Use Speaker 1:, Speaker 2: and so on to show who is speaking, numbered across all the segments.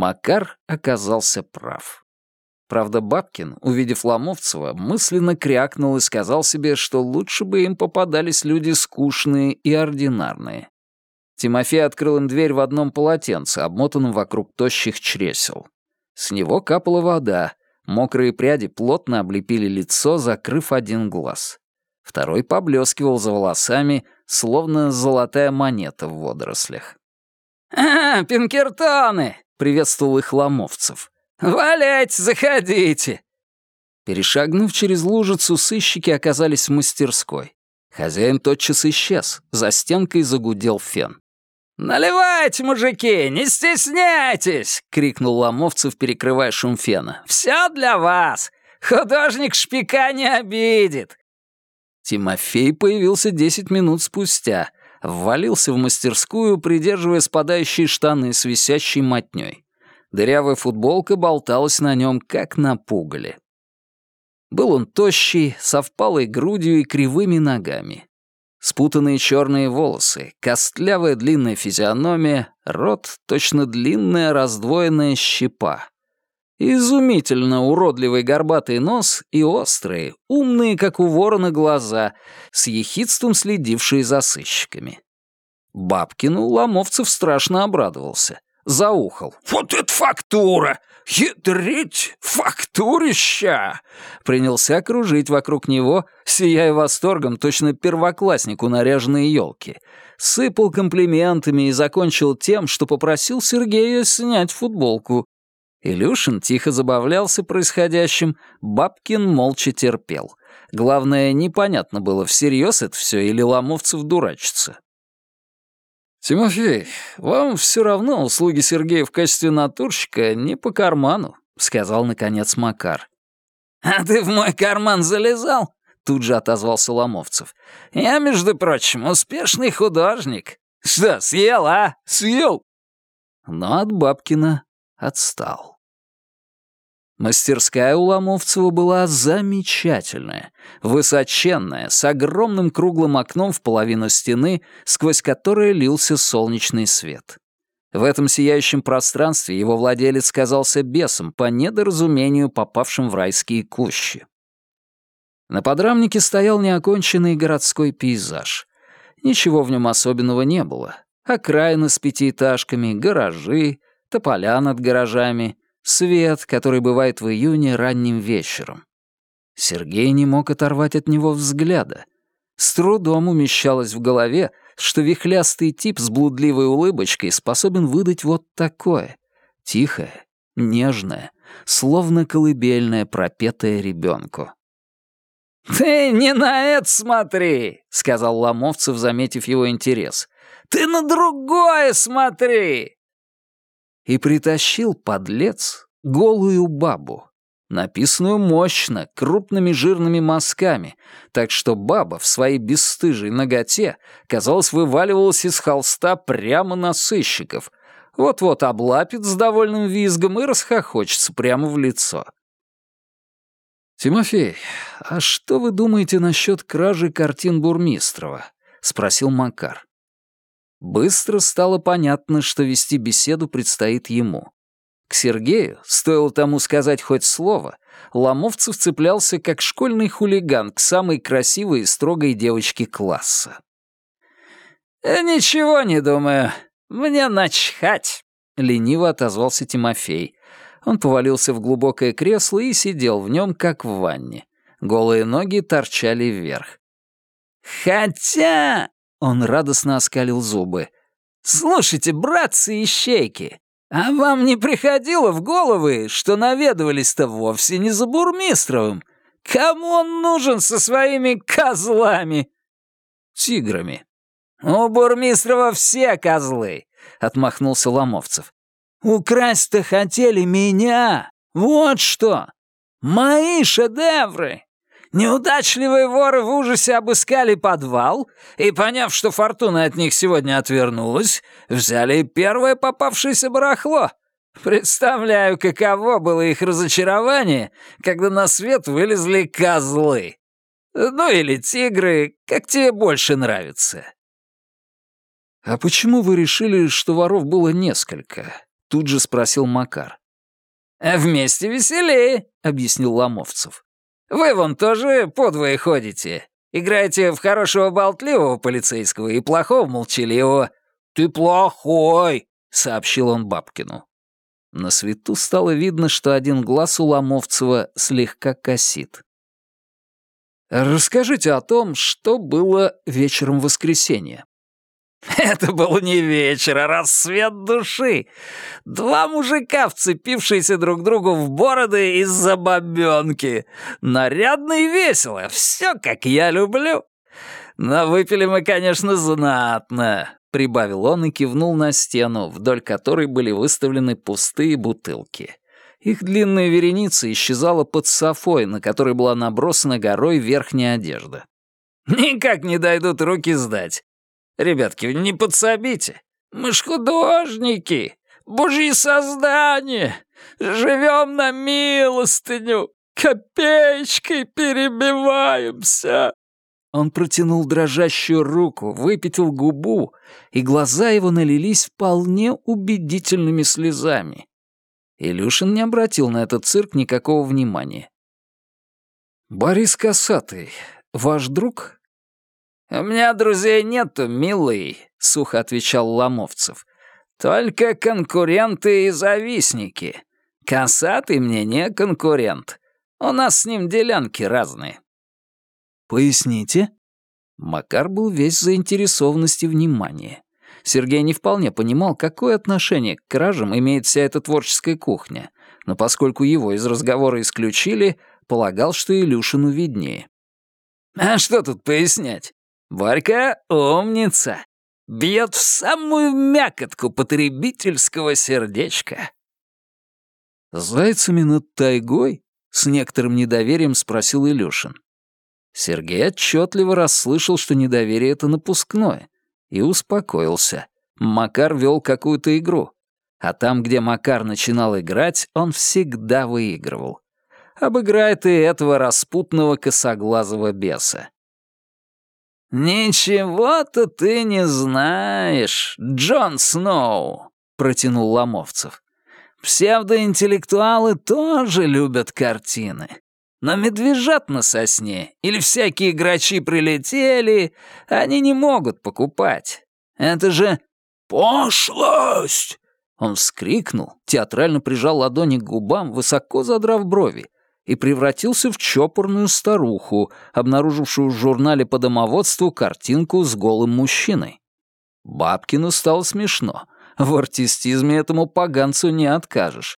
Speaker 1: Макар оказался прав. Правда, Бабкин, увидев Ломовцева, мысленно крякнул и сказал себе, что лучше бы им попадались люди скучные и ординарные. Тимофей открыл им дверь в одном полотенце, обмотанном вокруг тощих чресел. С него капала вода, мокрые пряди плотно облепили лицо, закрыв один глаз. Второй поблескивал за волосами, словно золотая монета в водорослях.
Speaker 2: «А, пинкертоны!» — приветствовал их Ломовцев. «Валяйте, заходите!»
Speaker 1: Перешагнув через лужицу, сыщики оказались в мастерской. Хозяин тотчас исчез, за стенкой загудел фен.
Speaker 2: «Наливайте, мужики, не стесняйтесь!» — крикнул Ломовцев, перекрывая шум фена. «Все для вас! Художник шпика не обидит!»
Speaker 1: Тимофей появился десять минут спустя, ввалился в мастерскую, придерживая спадающие штаны с висящей мотнёй. Дырявая футболка болталась на нем, как на пугале. Был он тощий, со впалой грудью и кривыми ногами. Спутанные черные волосы, костлявая длинная физиономия, рот — точно длинная раздвоенная щепа. Изумительно уродливый горбатый нос и острые, умные, как у ворона, глаза, с ехидством следившие за сыщиками. Бабкину Ломовцев страшно обрадовался заухал. «Вот это фактура! Ядрить фактурища!» Принялся кружить вокруг него, сияя восторгом, точно первокласснику наряженной елки. Сыпал комплиментами и закончил тем, что попросил Сергея снять футболку. Илюшин тихо забавлялся происходящим, Бабкин молча терпел. Главное, непонятно было, всерьез это все или Ломовцев дурачится. «Тимофей, вам все равно услуги Сергея в качестве натурщика не по карману», — сказал, наконец, Макар.
Speaker 2: «А ты в мой карман залезал?» — тут же отозвался Ломовцев. «Я, между прочим, успешный художник. Что, съел, а? Съел?»
Speaker 1: Но от Бабкина отстал. Мастерская у Ломовцева была замечательная, высоченная, с огромным круглым окном в половину стены, сквозь которое лился солнечный свет. В этом сияющем пространстве его владелец казался бесом по недоразумению, попавшим в райские кущи. На подрамнике стоял неоконченный городской пейзаж. Ничего в нем особенного не было. Окраины с пятиэтажками, гаражи, тополя над гаражами, Свет, который бывает в июне ранним вечером. Сергей не мог оторвать от него взгляда. С трудом умещалось в голове, что вихлястый тип с блудливой улыбочкой способен выдать вот такое. Тихое, нежное, словно колыбельное, пропетое ребенку.
Speaker 2: «Ты не на это смотри!» — сказал Ломовцев, заметив его интерес. «Ты на другое смотри!»
Speaker 1: И притащил подлец голую бабу, написанную мощно, крупными жирными мазками, так что баба в своей бесстыжей ноготе, казалось, вываливалась из холста прямо на сыщиков, вот-вот облапит с довольным визгом и расхохочется прямо в лицо. «Тимофей, а что вы думаете насчет кражи картин Бурмистрова?» — спросил Макар. Быстро стало понятно, что вести беседу предстоит ему. К Сергею, стоило тому сказать хоть слово, Ломовцев цеплялся как школьный хулиган к самой красивой и строгой девочке класса.
Speaker 2: «Э, «Ничего не думаю. Мне начхать», — лениво отозвался Тимофей.
Speaker 1: Он повалился в глубокое кресло и сидел в нем, как в ванне. Голые ноги торчали вверх.
Speaker 2: «Хотя...»
Speaker 1: Он радостно оскалил зубы.
Speaker 2: «Слушайте, братцы и щейки, а вам не приходило в головы, что наведывались-то вовсе не за Бурмистровым? Кому он нужен со своими козлами?»
Speaker 1: «Тиграми».
Speaker 2: «У Бурмистрова все козлы», — отмахнулся Ломовцев. «Украсть-то хотели меня! Вот что! Мои шедевры! Неудачливые воры в ужасе обыскали подвал и, поняв, что фортуна от них сегодня отвернулась, взяли первое попавшееся барахло. Представляю, каково было их разочарование, когда на свет вылезли козлы. Ну или тигры, как тебе больше нравится».
Speaker 1: «А почему вы решили, что воров было несколько?» — тут же спросил Макар.
Speaker 2: «А «Вместе веселее», — объяснил Ломовцев. «Вы вон тоже подвое ходите. Играете в хорошего болтливого полицейского и плохого молчаливого. Ты плохой», — сообщил он Бабкину.
Speaker 1: На свету стало видно, что один глаз у Ломовцева слегка косит. «Расскажите о том, что было вечером воскресенья».
Speaker 2: Это был не вечер, а рассвет души. Два мужика, вцепившиеся друг другу в бороды из-за бабёнки. Нарядно и весело, все как я люблю. Но выпили мы, конечно, знатно. — прибавил он и кивнул на стену, вдоль которой были выставлены пустые бутылки. Их длинная вереница исчезала под софой, на которой была набросана горой верхняя одежда. «Никак не дойдут руки сдать. Ребятки, не подсобите. Мы ж художники, божьи создания, живем на милостыню, копеечкой перебиваемся».
Speaker 1: Он протянул дрожащую руку, выпятил губу, и глаза его налились вполне убедительными слезами. Илюшин не обратил на этот цирк никакого внимания. «Борис Косатый, ваш друг?»
Speaker 2: «У меня друзей нету, милый», — сухо отвечал Ломовцев. «Только конкуренты и завистники. Косатый мне не конкурент. У нас с ним делянки разные».
Speaker 1: «Поясните?» Макар был весь заинтересованность и внимание. Сергей не вполне понимал, какое отношение к кражам имеет вся эта творческая кухня, но поскольку его из разговора исключили, полагал, что Илюшину виднее.
Speaker 2: «А что тут пояснять? Варька умница. Бьет в самую мякотку потребительского сердечка».
Speaker 1: «Зайцами над тайгой?» — с некоторым недоверием спросил Илюшин. Сергей отчетливо расслышал, что недоверие — это напускное, и успокоился. Макар вел какую-то игру. А там, где Макар начинал играть, он всегда выигрывал. Обыграет и этого распутного косоглазого беса.
Speaker 2: «Ничего-то ты не знаешь, Джон Сноу», — протянул Ломовцев. «Псевдоинтеллектуалы тоже любят картины. Но медвежат на сосне или всякие грачи прилетели, они не могут покупать. Это же пошлость!»
Speaker 1: Он вскрикнул, театрально прижал ладони к губам, высоко задрав брови, и превратился в чопорную старуху, обнаружившую в журнале по домоводству картинку с голым мужчиной. Бабкину стало смешно. В артистизме этому поганцу не откажешь.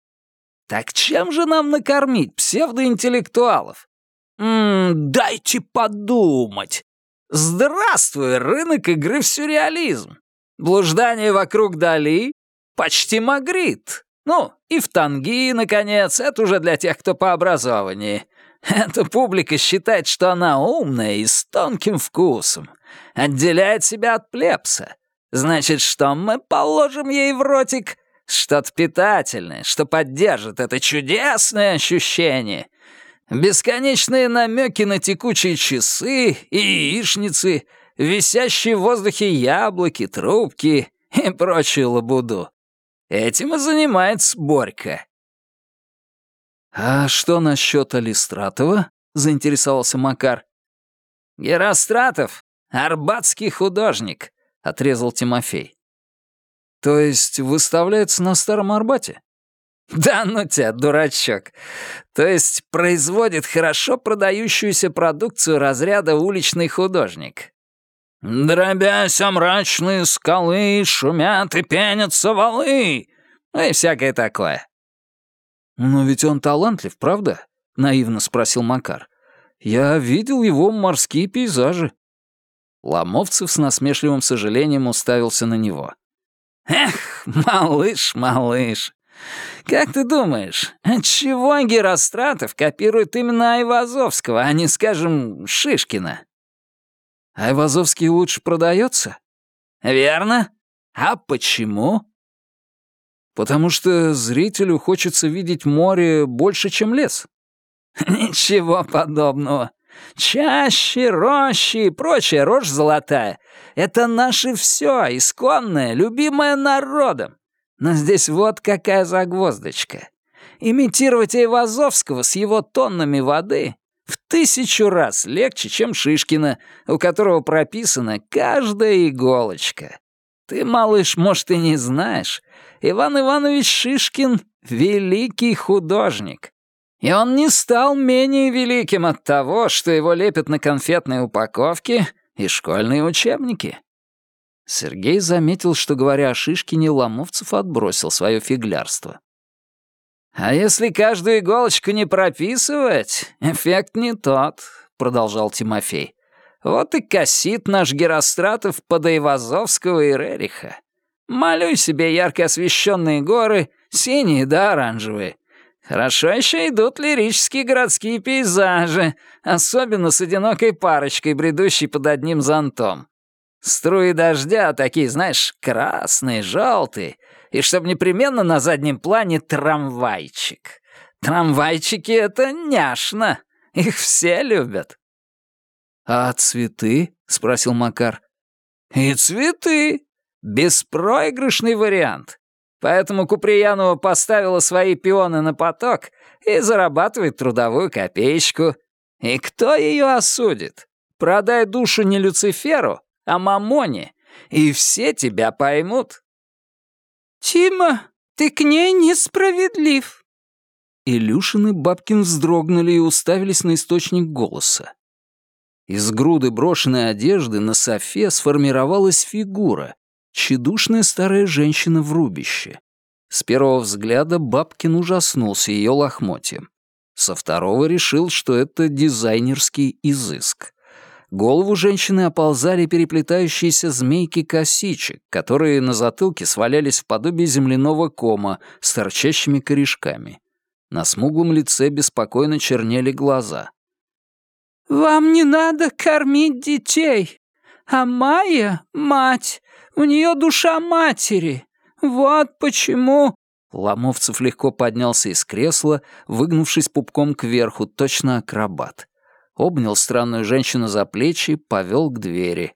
Speaker 2: Так чем же нам накормить псевдоинтеллектуалов? М дайте подумать. Здравствуй, рынок игры в сюрреализм. Блуждание вокруг Дали, почти Магрит. Ну, и в Танги, наконец, это уже для тех, кто по образованию. Эта публика считает, что она умная и с тонким вкусом. Отделяет себя от плебса. Значит, что мы положим ей в ротик? Что-то питательное, что поддержит это чудесное ощущение. Бесконечные намеки на текучие часы и яичницы, висящие в воздухе яблоки, трубки и прочую лабуду. Этим и занимается Борька.
Speaker 1: «А что насчет Алистратова?» — заинтересовался Макар.
Speaker 2: «Геростратов — арбатский художник», — отрезал Тимофей.
Speaker 1: То есть выставляется на Старом Арбате?
Speaker 2: Да ну тебя, дурачок. То есть производит хорошо продающуюся продукцию разряда уличный художник. Дробясь о мрачные скалы, шумят и пенятся валы. Ну и всякое такое.
Speaker 1: «Но ведь он талантлив, правда?» — наивно спросил Макар. «Я видел его морские пейзажи». Ломовцев с насмешливым сожалением уставился на него.
Speaker 2: Эх, малыш, малыш. Как ты думаешь, отчего Геростратов копирует именно Айвазовского, а не, скажем, Шишкина?
Speaker 1: Айвазовский лучше продается?
Speaker 2: Верно. А почему?
Speaker 1: Потому что зрителю хочется видеть море больше, чем лес.
Speaker 2: Ничего подобного. Чаще, рощи и прочая рожь золотая — это наше все, исконное, любимое народом. Но здесь вот какая загвоздочка. Имитировать Айвазовского с его тоннами воды тысячу раз легче, чем Шишкина, у которого прописана каждая иголочка. Ты, малыш, может, и не знаешь, Иван Иванович Шишкин — великий художник. И он не стал менее великим от того, что его лепят на конфетной упаковке и школьные учебники. Сергей заметил, что, говоря о Шишкине, Ломовцев отбросил свое фиглярство. «А если каждую иголочку не прописывать, эффект не тот», — продолжал Тимофей. «Вот и косит наш Геростратов под Айвазовского и Рериха. Молю себе ярко освещенные горы, синие да оранжевые, Хорошо еще идут лирические городские пейзажи, особенно с одинокой парочкой, бредущей под одним зонтом. Струи дождя такие, знаешь, красные, желтые, и чтоб непременно на заднем плане трамвайчик. Трамвайчики — это няшно, их все любят.
Speaker 1: «А цветы?» — спросил Макар.
Speaker 2: «И цветы. Беспроигрышный вариант. Поэтому Куприянова поставила свои пионы на поток и зарабатывает трудовую копеечку. И кто ее осудит? Продай душу не Люциферу, а Мамоне, и все тебя поймут.
Speaker 3: «Тима, ты к ней несправедлив».
Speaker 1: Илюшин и Бабкин вздрогнули и уставились на источник голоса. Из груды брошенной одежды на софе сформировалась фигура, Чедушная старая женщина в рубище. С первого взгляда Бабкин ужаснулся ее лохмотьем. Со второго решил, что это дизайнерский изыск. Голову женщины оползали переплетающиеся змейки косичек, которые на затылке свалялись в подобие земляного кома с торчащими корешками. На смуглом лице беспокойно чернели глаза.
Speaker 3: «Вам не надо кормить детей, а Майя — мать, у нее душа матери. Вот почему...»
Speaker 1: Ломовцев легко поднялся из кресла, выгнувшись пупком кверху, точно акробат. Обнял странную женщину за плечи, повел к двери.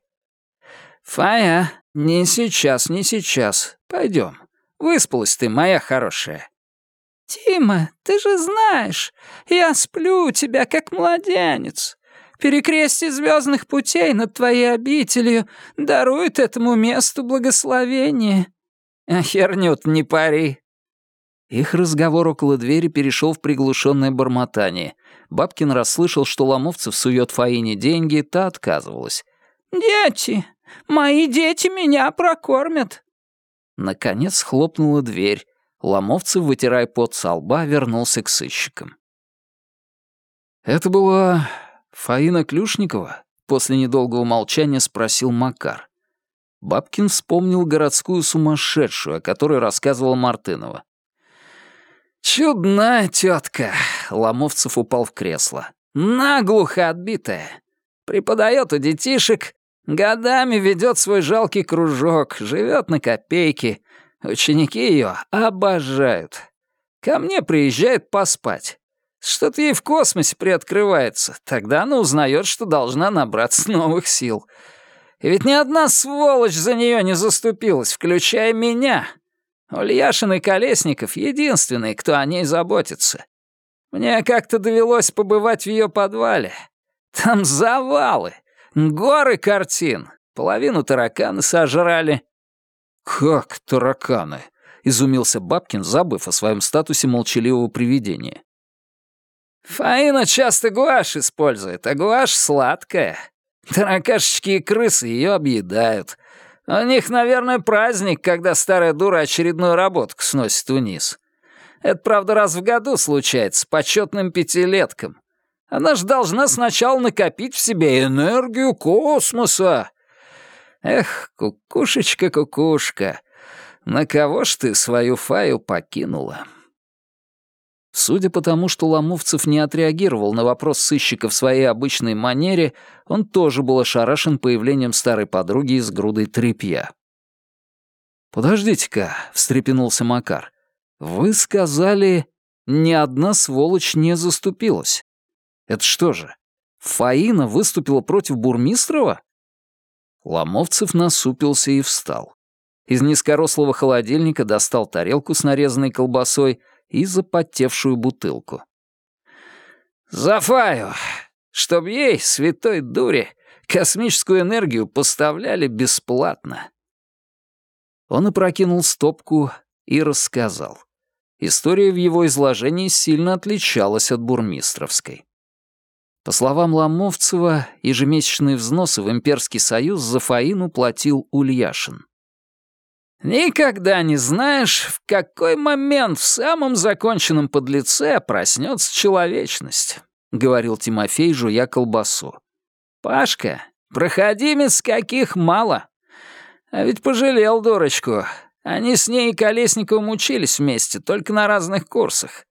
Speaker 2: «Фая, не сейчас, не сейчас. Пойдем. Выспалась ты, моя хорошая».
Speaker 3: «Тима, ты же знаешь, я сплю у тебя, как младенец. Перекрестие звездных путей над твоей обителью дарует этому месту благословение».
Speaker 2: А «Хернют не пари».
Speaker 1: Их разговор около двери перешел в приглушенное бормотание. Бабкин расслышал, что Ломовцев сует Фаине деньги, та отказывалась.
Speaker 3: «Дети! Мои дети меня прокормят!»
Speaker 1: Наконец хлопнула дверь. Ломовцев, вытирая пот со лба, вернулся к сыщикам. Это была «Фаина Клюшникова?» — после недолгого молчания спросил Макар. Бабкин вспомнил городскую сумасшедшую, о которой рассказывал Мартынова.
Speaker 2: «Чудная тетка!» — Ломовцев упал в кресло. «Наглухо отбитая. Преподает у детишек, годами ведет свой жалкий кружок, живет на копейки. Ученики ее обожают. Ко мне приезжает поспать. Что-то ей в космосе приоткрывается. Тогда она узнает, что должна набраться новых сил. И ведь ни одна сволочь за нее не заступилась, включая меня. Ульяшин и Колесников — единственные, кто о ней заботится. Мне как-то довелось побывать в ее подвале. Там завалы, горы картин, половину тараканы сожрали.
Speaker 1: «Как тараканы?» — изумился Бабкин, забыв о своем статусе молчаливого привидения.
Speaker 2: Фаина часто гуашь использует, а гуашь сладкая. Таракашечки и крысы ее объедают. У них, наверное, праздник, когда старая дура очередную работку сносит вниз. Это, правда, раз в году случается, почетным пятилеткам. Она же должна сначала накопить в себе энергию космоса. Эх, кукушечка-кукушка, на кого ж ты свою фаю покинула?»
Speaker 1: Судя по тому, что Ломовцев не отреагировал на вопрос сыщика в своей обычной манере, он тоже был ошарашен появлением старой подруги из груды тряпья. «Подождите-ка», — встрепенулся Макар. «Вы сказали, ни одна сволочь не заступилась. Это что же, Фаина выступила против Бурмистрова? Ломовцев насупился и встал. Из низкорослого холодильника достал тарелку с нарезанной колбасой и запотевшую бутылку. «Зафаю! Чтоб ей, святой дуре, космическую энергию поставляли бесплатно!» Он опрокинул стопку и рассказал. История в его изложении сильно отличалась от бурмистровской. По словам Ломовцева, ежемесячные взносы в Имперский Союз за Фаину платил Ульяшин. «Никогда не знаешь, в какой момент в самом законченном подлеце проснется человечность», — говорил Тимофей, жуя колбасу. «Пашка, проходимец каких мало. А ведь пожалел дурочку. Они с ней и Колесниковым учились вместе, только на разных курсах.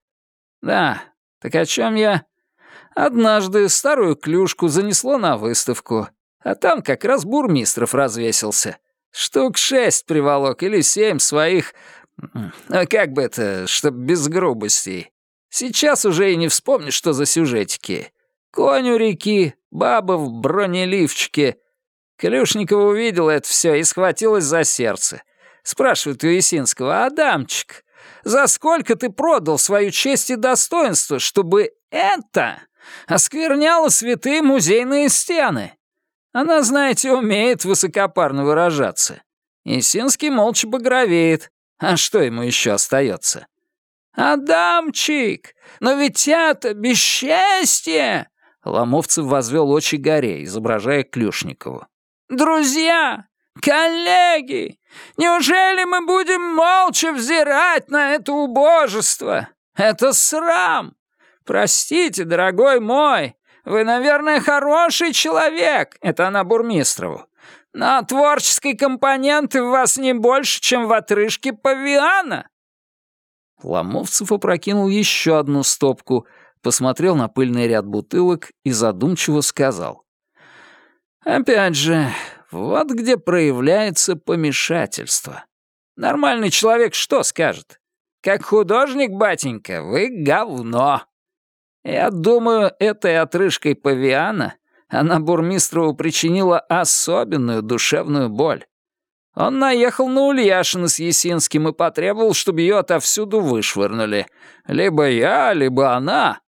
Speaker 1: Да, так о чем я? Однажды старую клюшку занесло на выставку, а там как раз Бурмистров развесился. Штук шесть приволок или семь своих... А как бы это, чтоб без грубостей. Сейчас уже и не вспомнишь, что за сюжетики. Конь у реки, баба в бронеливчике. Клюшникова увидела это все и схватилась за сердце. Спрашивает у Есинского, «Адамчик, за сколько ты продал свою честь и достоинство, чтобы это оскверняло святые музейные стены?» Она, знаете, умеет высокопарно выражаться. Есинский молча багровеет. А что ему еще остается? «Адамчик, но ведь это бесчестье!» Ломовцев возвел очи горе, изображая Клюшникову. «Друзья, коллеги, неужели мы будем молча взирать на это убожество? Это срам! Простите, дорогой мой, вы, наверное, хороший человек, это она Бурмистрову. Но творческой компоненты в вас не больше, чем в отрыжке павиана». Ломовцев опрокинул еще одну стопку, посмотрел на пыльный ряд бутылок и задумчиво сказал. «Опять же, вот где проявляется помешательство. Нормальный человек что скажет? Как художник, батенька, вы говно. Я думаю, этой отрыжкой павиана она Бурмистрову причинила особенную душевную боль. Он наехал на Ульяшина с Есинским и потребовал, чтобы ее отовсюду вышвырнули. Либо я, либо она.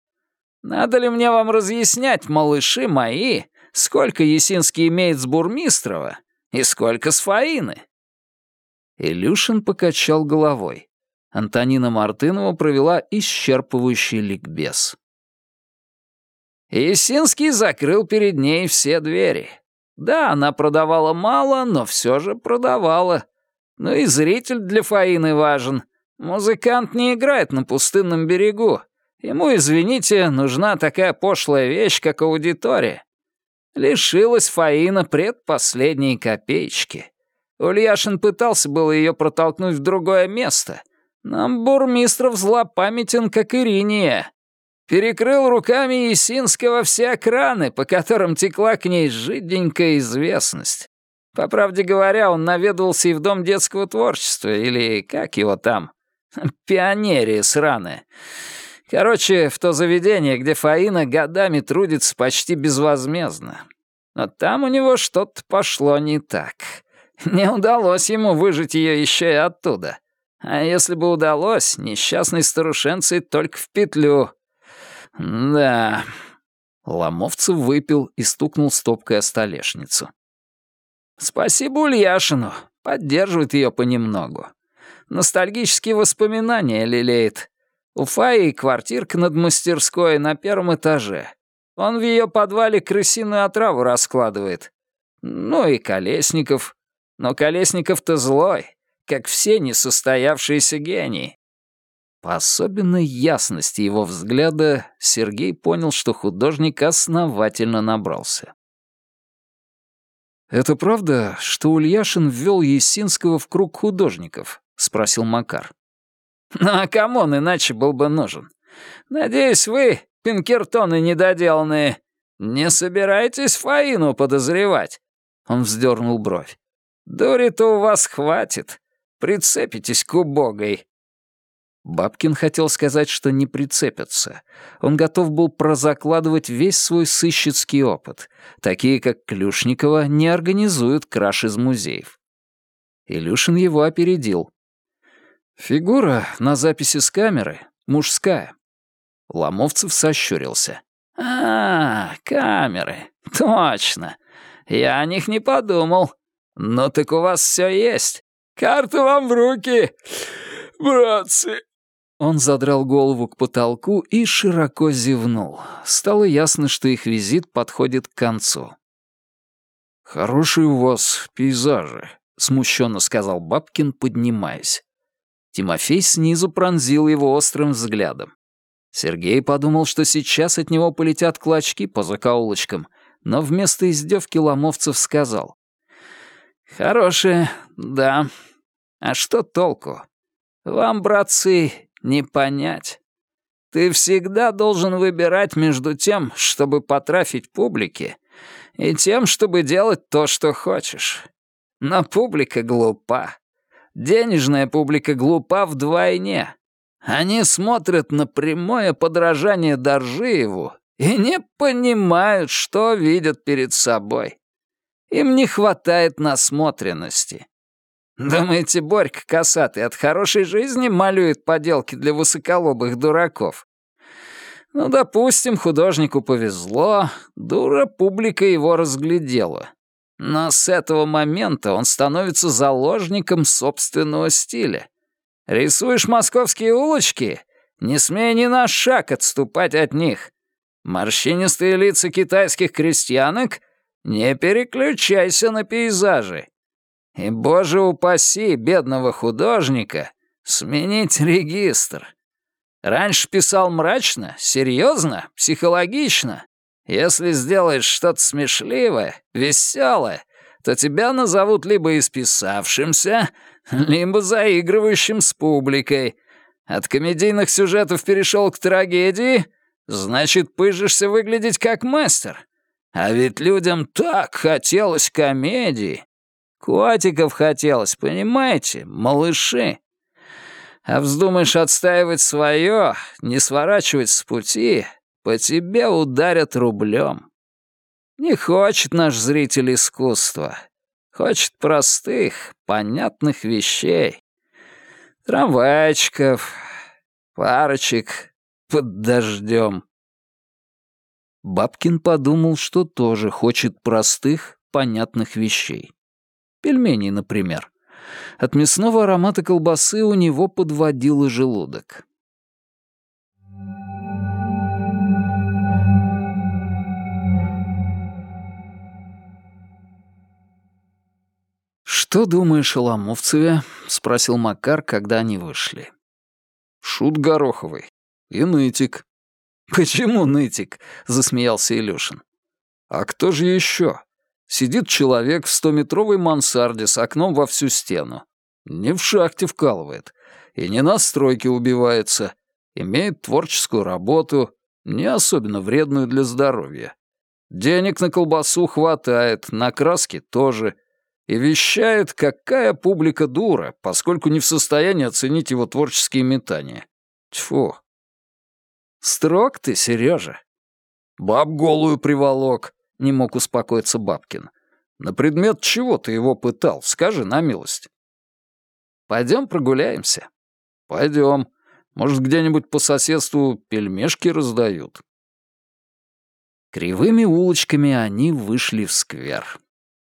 Speaker 1: Надо ли мне вам разъяснять, малыши мои, сколько Есинский имеет с Бурмистрова и сколько с Фаины?» Илюшин покачал головой. Антонина Мартынова провела исчерпывающий ликбез. Есинский закрыл перед ней все двери. Да, она продавала мало, но все же продавала. Ну и зритель для Фаины важен. Музыкант не играет на пустынном берегу. Ему, извините, нужна такая пошлая вещь, как аудитория. Лишилась Фаина предпоследней копеечки. Ульяшин пытался было ее протолкнуть в другое место, но Бурмистров злопамятен, как Ириния. Перекрыл руками Есинского все краны, по которым текла к ней жиденькая известность. По правде говоря, он наведывался и в Дом детского творчества, или как его там, пионерия сраная. Короче, в то заведение, где Фаина годами трудится почти безвозмездно. Но там у него что-то пошло не так. Не удалось ему выжить ее еще и оттуда. А если бы удалось, несчастной старушенцей только в петлю. «Да...» Ломовцев выпил и стукнул стопкой о столешницу. «Спасибо Ульяшину, поддерживает ее понемногу. Ностальгические воспоминания лелеет. У Фаи квартирка над мастерской на первом этаже. Он в ее подвале крысиную отраву раскладывает. Ну и Колесников. Но Колесников-то злой, как все несостоявшиеся гении. По особенной ясности его взгляда Сергей понял, что художник основательно набрался. «Это правда, что Ульяшин ввел Есинского в круг художников?» — спросил Макар. «Ну а кому он иначе был бы нужен? Надеюсь, вы, пинкертоны недоделанные, не собираетесь Фаину подозревать?» Он вздернул бровь. «Дури-то у вас хватит. Прицепитесь к убогой. Бабкин хотел сказать, что не прицепятся. Он готов был прозакладывать весь свой сыщицкий опыт. Такие, как Клюшникова, не организуют краж из музеев. Илюшин его опередил. «Фигура на записи с камеры мужская». Ломовцев сощурился. «А, камеры, точно. Я о них не подумал. Ну так у вас все есть. Карты вам в руки, братцы». Он задрал голову к потолку и широко зевнул. Стало ясно, что их визит подходит к концу. «Хорошие у вас пейзажи», — смущенно сказал Бабкин, поднимаясь. Тимофей снизу пронзил его острым взглядом. Сергей подумал, что сейчас от него полетят клочки по закоулочкам, но вместо издевки Ломовцев сказал. «Хорошие, да. А что толку? Вам, братцы, не понять. Ты всегда должен выбирать между тем, чтобы потрафить публике, и тем, чтобы делать то, что хочешь. Но публика глупа. Денежная публика глупа вдвойне. Они смотрят на прямое подражание Доржиеву и не понимают, что видят перед собой. Им не хватает насмотренности. Думаете, Борька Косатый от хорошей жизни малюет поделки для высоколобых дураков? Ну, допустим, художнику повезло, дура публика его разглядела. Но с этого момента он становится заложником собственного стиля. Рисуешь московские улочки? Не смей ни на шаг отступать от них. Морщинистые лица китайских крестьянок? Не переключайся на пейзажи. И, боже упаси, бедного художника, сменить регистр. Раньше писал мрачно, серьезно, психологично. Если сделаешь что-то смешливое, веселое, то тебя назовут либо исписавшимся, либо заигрывающим с публикой. От комедийных сюжетов перешел к трагедии, значит, пыжишься выглядеть как мастер. А ведь людям так хотелось комедии. Котиков хотелось, понимаете, малыши. А вздумаешь отстаивать свое, не сворачивать с пути, по тебе ударят рублем. Не хочет наш зритель искусства. Хочет простых, понятных вещей. Трамвайчиков, парочек под дождем. Бабкин подумал, что тоже хочет простых, понятных вещей. Пельменей, например. От мясного аромата колбасы у него подводило желудок. «Что думаешь о Ломовцеве?» — спросил Макар, когда они вышли. «Шут Гороховый. И нытик». «Почему нытик?» — засмеялся Илюшин. «А кто же еще? Сидит человек в стометровой мансарде с окном во всю стену. Не в шахте вкалывает. И не на стройке убивается. Имеет творческую работу, не особенно вредную для здоровья. Денег на колбасу хватает, на краски тоже. И вещает, какая публика дура, поскольку не в состоянии оценить его творческие метания. Тьфу. Строг ты, Сережа. Баб голую приволок. Не мог успокоиться Бабкин. «На предмет чего ты его пытал? Скажи на милость». «Пойдем прогуляемся». «Пойдем. Может, где-нибудь по соседству пельмешки раздают». Кривыми улочками они вышли в сквер.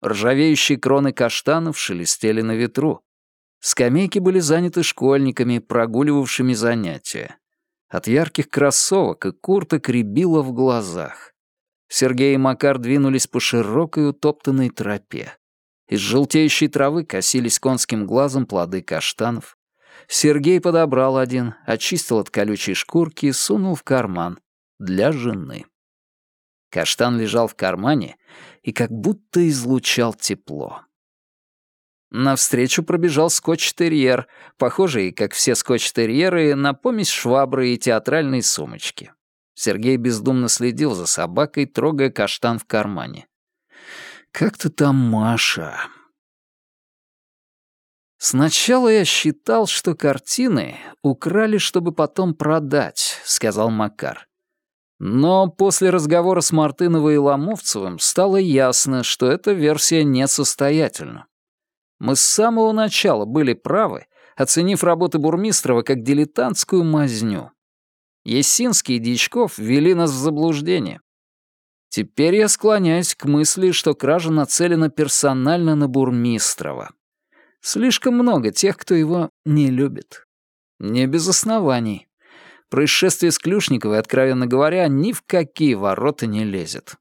Speaker 1: Ржавеющие кроны каштанов шелестели на ветру. Скамейки были заняты школьниками, прогуливавшими занятия. От ярких кроссовок и курток рябило в глазах. Сергей и Макар двинулись по широкой утоптанной тропе. Из желтеющей травы косились конским глазом плоды каштанов. Сергей подобрал один, очистил от колючей шкурки и сунул в карман. Для жены. Каштан лежал в кармане и как будто излучал тепло. Навстречу пробежал скотч-терьер, похожий, как все скотч-терьеры, на помесь швабры и театральной сумочки. Сергей бездумно следил за собакой, трогая каштан в кармане. «Как ты там, Маша?» «Сначала я считал, что картины украли, чтобы потом продать», — сказал Макар. Но после разговора с Мартыновой и Ломовцевым стало ясно, что эта версия несостоятельна. Мы с самого начала были правы, оценив работы Бурмистрова как дилетантскую мазню. Есинский и Дичков ввели нас в заблуждение. Теперь я склоняюсь к мысли, что кража нацелена персонально на Бурмистрова. Слишком много тех, кто его не любит. Не без оснований. Происшествие с Клюшниковой, откровенно говоря, ни в какие ворота не лезет.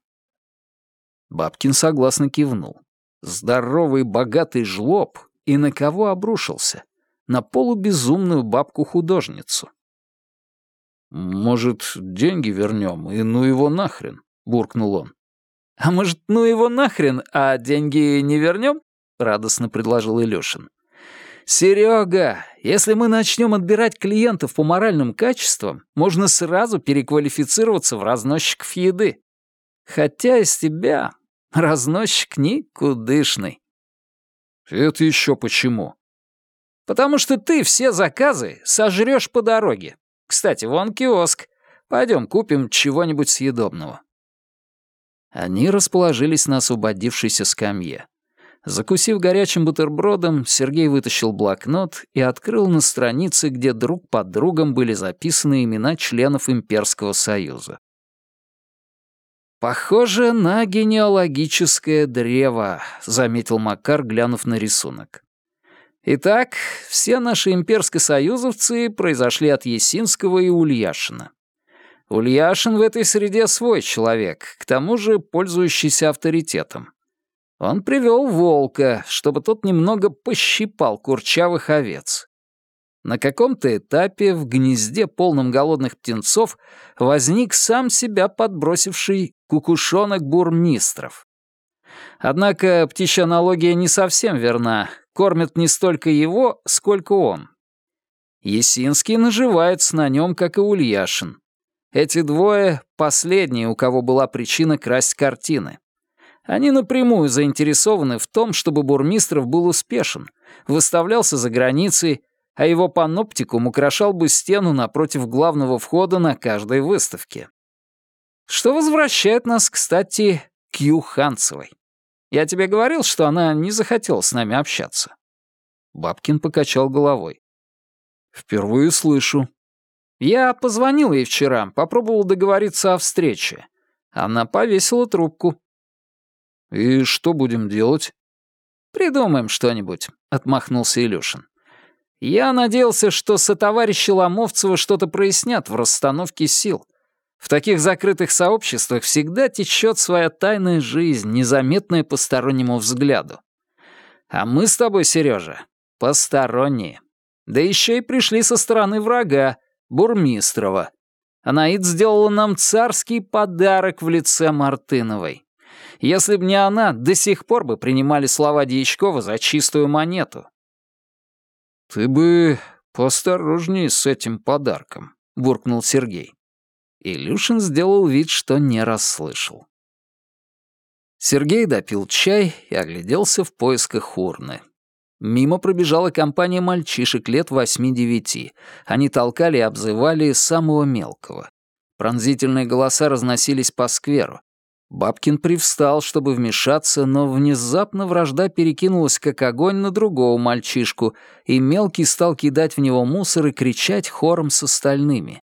Speaker 1: Бабкин согласно кивнул. Здоровый, богатый жлоб. И на кого обрушился? На полубезумную бабку-художницу. «Может, деньги вернем, и ну его нахрен?» — буркнул он.
Speaker 2: «А может, ну его нахрен, а деньги не вернем?» радостно предложил Илюшин. «Серега, если мы начнем отбирать клиентов по моральным качествам, можно сразу переквалифицироваться в разносчиков еды. Хотя из тебя разносчик никудышный».
Speaker 1: «Это еще почему?»
Speaker 2: «Потому что ты все заказы сожрешь по дороге. Кстати, вон киоск. Пойдем купим чего-нибудь съедобного».
Speaker 1: Они расположились на освободившейся скамье. Закусив горячим бутербродом, Сергей вытащил блокнот и открыл на странице, где друг под другом были записаны имена членов Имперского Союза. «Похоже на генеалогическое древо», — заметил Макар, глянув на рисунок. «Итак, все наши имперско-союзовцы произошли от Есинского и Ульяшина. Ульяшин в этой среде свой человек, к тому же пользующийся авторитетом. Он привел волка, чтобы тот немного пощипал курчавых овец. На каком-то этапе в гнезде, полном голодных птенцов, возник сам себя подбросивший кукушонок бурмистров. Однако птичья аналогия не совсем верна, кормят не столько его, сколько он. Есинский наживается на нем, как и Ульяшин. Эти двое — последние, у кого была причина красть картины. Они напрямую заинтересованы в том, чтобы Бурмистров был успешен, выставлялся за границей, а его паноптикум украшал бы стену напротив главного входа на каждой выставке. Что возвращает нас, кстати, к Юханцевой. Я тебе говорил, что она не захотела с нами общаться. Бабкин покачал головой. «Впервые слышу». Я позвонил ей вчера, попробовал договориться о встрече. Она повесила трубку. «И что будем делать?» «Придумаем что-нибудь», — отмахнулся Илюшин. «Я надеялся, что сотоварищи Ломовцева что-то прояснят в расстановке сил. В таких закрытых сообществах всегда течет своя тайная жизнь, незаметная постороннему взгляду. А мы с тобой, Сережа, посторонние. Да еще и пришли со стороны врага, Бурмистрова. Анаид сделала нам царский подарок в лице Мартыновой. Если б не она, до сих пор бы принимали слова Дьячкова за чистую монету. «Ты бы поосторожнее с этим подарком», — буркнул Сергей. Илюшин сделал вид, что не расслышал. Сергей допил чай и огляделся в поисках урны. Мимо пробежала компания мальчишек лет восьми-девяти. Они толкали и обзывали самого мелкого. Пронзительные голоса разносились по скверу. Бабкин привстал, чтобы вмешаться, но внезапно вражда перекинулась как огонь на другого мальчишку, и мелкий стал кидать в него мусор и кричать хором с остальными.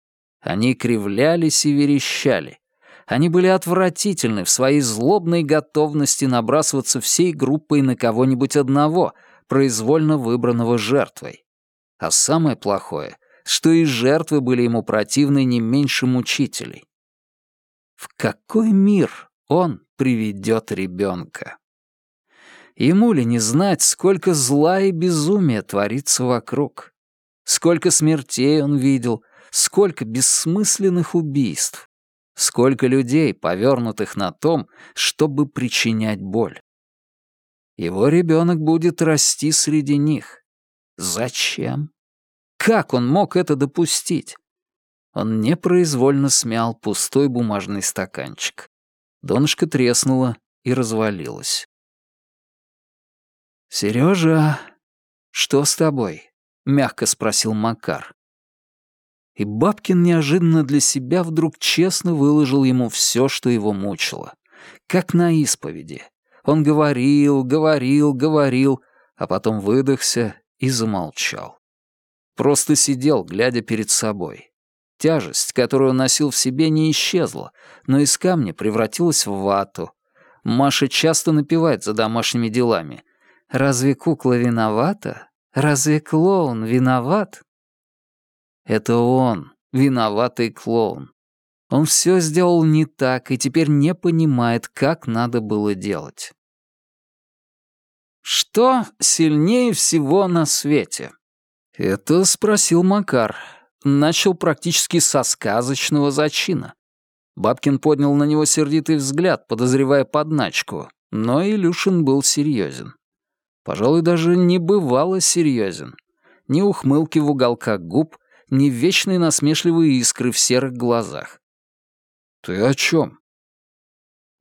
Speaker 1: Они кривлялись и верещали. Они были отвратительны в своей злобной готовности набрасываться всей группой на кого-нибудь одного, произвольно выбранного жертвой. А самое плохое, что и жертвы были ему противны не меньше мучителей. В какой мир он приведет ребенка. Ему ли не знать, сколько зла и безумия творится вокруг? Сколько смертей он видел, сколько бессмысленных убийств, сколько людей, повернутых на том, чтобы причинять боль. Его ребенок будет расти среди них. Зачем? Как он мог это допустить? Он непроизвольно смял пустой бумажный стаканчик. Донышко треснуло и развалилось. «Сережа, «Что с тобой?» — мягко спросил Макар. И Бабкин неожиданно для себя вдруг честно выложил ему все, что его мучило. Как на исповеди. Он говорил, говорил, говорил, а потом выдохся и замолчал. Просто сидел, глядя перед собой. Тяжесть, которую он носил в себе, не исчезла, но из камня превратилась в вату. Маша часто напевает за домашними делами. «Разве кукла виновата? Разве клоун виноват?» Это он, виноватый клоун. Он все сделал не так и теперь не понимает, как надо было делать. Что сильнее всего на свете? Это спросил Макар. Начал практически со сказочного зачина. Бабкин поднял на него сердитый взгляд, подозревая подначку, но Илюшин был серьезен. Пожалуй, даже не бывало серьезен. Ни ухмылки в уголках губ, ни вечные насмешливые искры в серых глазах. «Ты о чем?»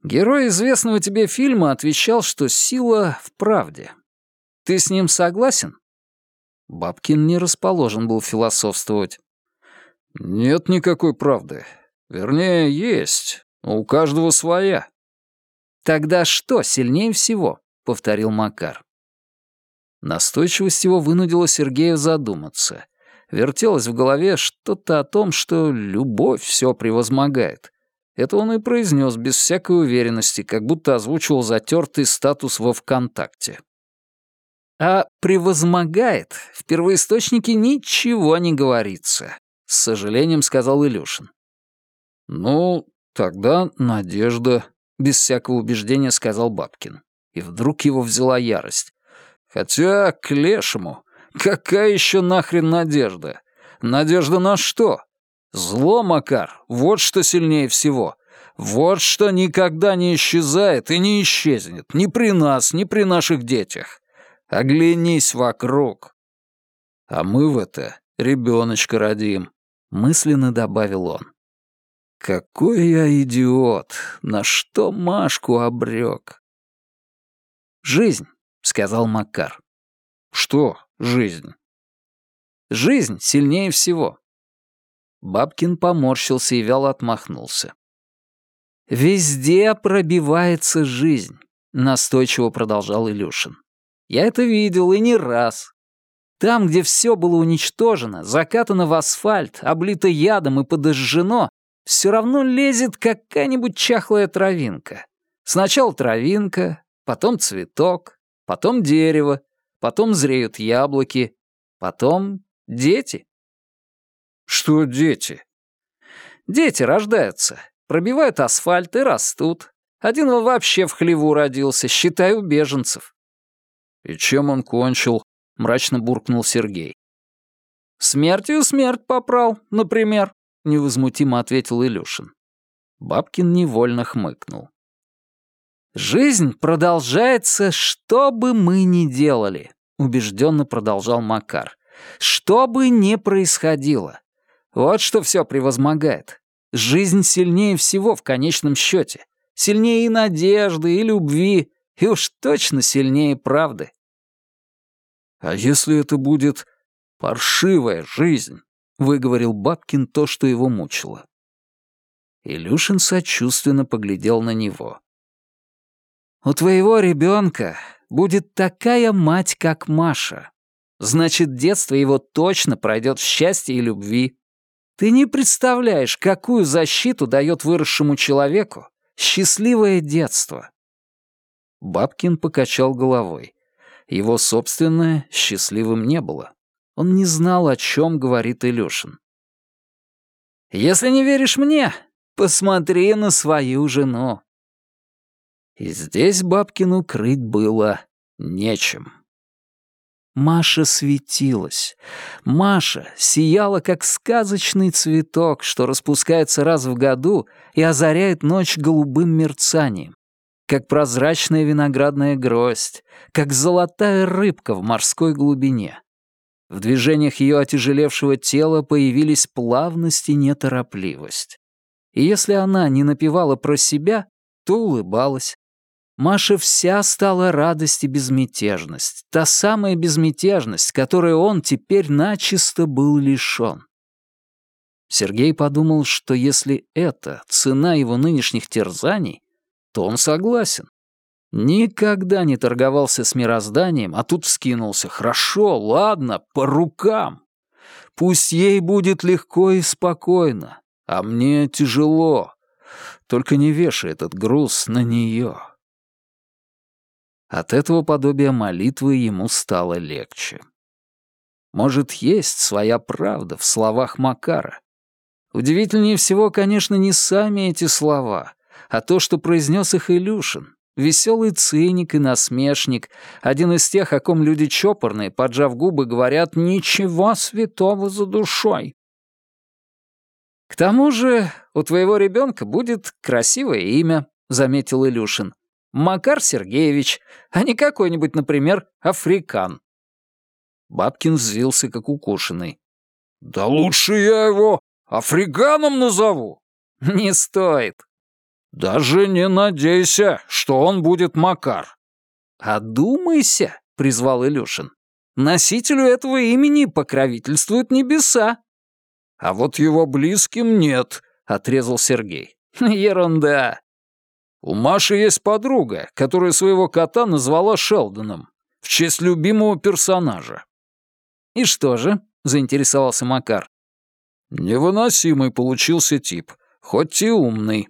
Speaker 1: Герой известного тебе фильма отвечал, что сила в правде. Ты с ним согласен? Бабкин не расположен был философствовать. Нет никакой правды. Вернее, есть. У каждого своя. Тогда что сильнее всего? Повторил Макар. Настойчивость его вынудила Сергея задуматься вертелось в голове что-то о том, что любовь все превозмогает. Это он и произнес без всякой уверенности, как будто озвучивал затертый статус во ВКонтакте. А «превозмогает» в первоисточнике ничего не говорится, с сожалением сказал Илюшин. «Ну, тогда надежда», — без всякого убеждения сказал Бабкин. И вдруг его взяла ярость. «Хотя к лешему. Какая еще нахрен надежда? Надежда на что? Зло, Макар, вот что сильнее всего. Вот что никогда не исчезает и не исчезнет. Ни при нас, ни при наших детях. Оглянись вокруг. А мы в это ребеночка родим, мысленно добавил он. Какой я идиот! На что Машку обрек? Жизнь, сказал Макар. Что жизнь? Жизнь сильнее всего. Бабкин поморщился и вяло отмахнулся. «Везде пробивается жизнь», — настойчиво продолжал Илюшин. «Я это видел и не раз. Там, где все было уничтожено, закатано в асфальт, облито ядом и подожжено, все равно лезет какая-нибудь чахлая травинка. Сначала травинка, потом цветок, потом дерево, потом зреют яблоки, потом дети. Что дети? Дети рождаются, пробивают асфальт и растут. Один вообще в хлеву родился, считай, у беженцев. И чем он кончил? Мрачно буркнул Сергей. Смертью смерть попрал, например, невозмутимо ответил Илюшин. Бабкин невольно хмыкнул. «Жизнь продолжается, что бы мы ни делали», — убежденно продолжал Макар. «Что бы ни происходило. Вот что все превозмогает. Жизнь сильнее всего в конечном счете. Сильнее и надежды, и любви, и уж точно сильнее правды». «А если это будет паршивая жизнь?» — выговорил Бабкин то, что его мучило. Илюшин сочувственно поглядел на него. У твоего ребенка будет такая мать, как Маша. Значит, детство его точно пройдет в счастье и любви. Ты не представляешь, какую защиту дает выросшему человеку счастливое детство. Бабкин покачал головой. Его собственное счастливым не было. Он не знал, о чем говорит Илюшин. «Если не веришь мне, посмотри на свою жену. И здесь Бабкину крыть было нечем. Маша светилась. Маша сияла, как сказочный цветок, что распускается раз в году и озаряет ночь голубым мерцанием, как прозрачная виноградная гроздь, как золотая рыбка в морской глубине. В движениях ее отяжелевшего тела появились плавность и неторопливость. И если она не напевала про себя, то улыбалась, Маша вся стала радость и безмятежность, та самая безмятежность, которой он теперь начисто был лишён. Сергей подумал, что если это цена его нынешних терзаний, то он согласен. Никогда не торговался с мирозданием, а тут вскинулся. Хорошо, ладно, по рукам. Пусть ей будет легко и спокойно, а мне тяжело. Только не вешай этот груз на нее. От этого подобия молитвы ему стало легче. Может, есть своя правда в словах Макара. Удивительнее всего, конечно, не сами эти слова, а то, что произнес их Илюшин. Веселый циник и насмешник, один из тех, о ком люди чопорные, поджав губы, говорят «ничего святого за душой». «К тому же у твоего ребенка будет красивое имя», — заметил Илюшин. «Макар Сергеевич, а не какой-нибудь, например, Африкан». Бабкин взвился, как укушенный. «Да лучше я его Африканом назову». «Не стоит. «Даже не надейся, что он будет Макар». «Одумайся», — призвал Илюшин. «Носителю этого имени покровительствуют небеса». «А вот его близким нет», — отрезал Сергей. «Ерунда». «У Маши есть подруга, которая своего кота назвала Шелдоном, в честь любимого персонажа». «И что же?» — заинтересовался Макар. «Невыносимый получился тип, хоть и умный.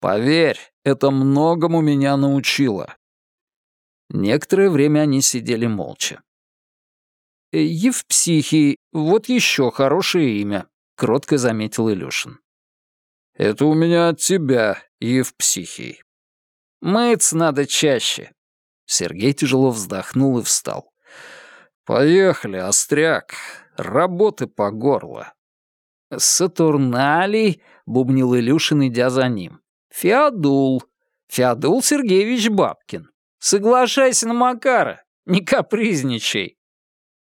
Speaker 1: Поверь, это многому меня научило». Некоторое время они сидели молча. «Э, «Евпсихий, вот еще хорошее имя», — кротко заметил Илюшин. «Это у меня от тебя, Евпсихий». «Мыться надо чаще». Сергей тяжело вздохнул и встал. «Поехали, остряк. Работы по горло». «Сатурналий», — бубнил Илюшин, идя за ним. Феодул. Феодул Сергеевич Бабкин. Соглашайся на Макара, не капризничай.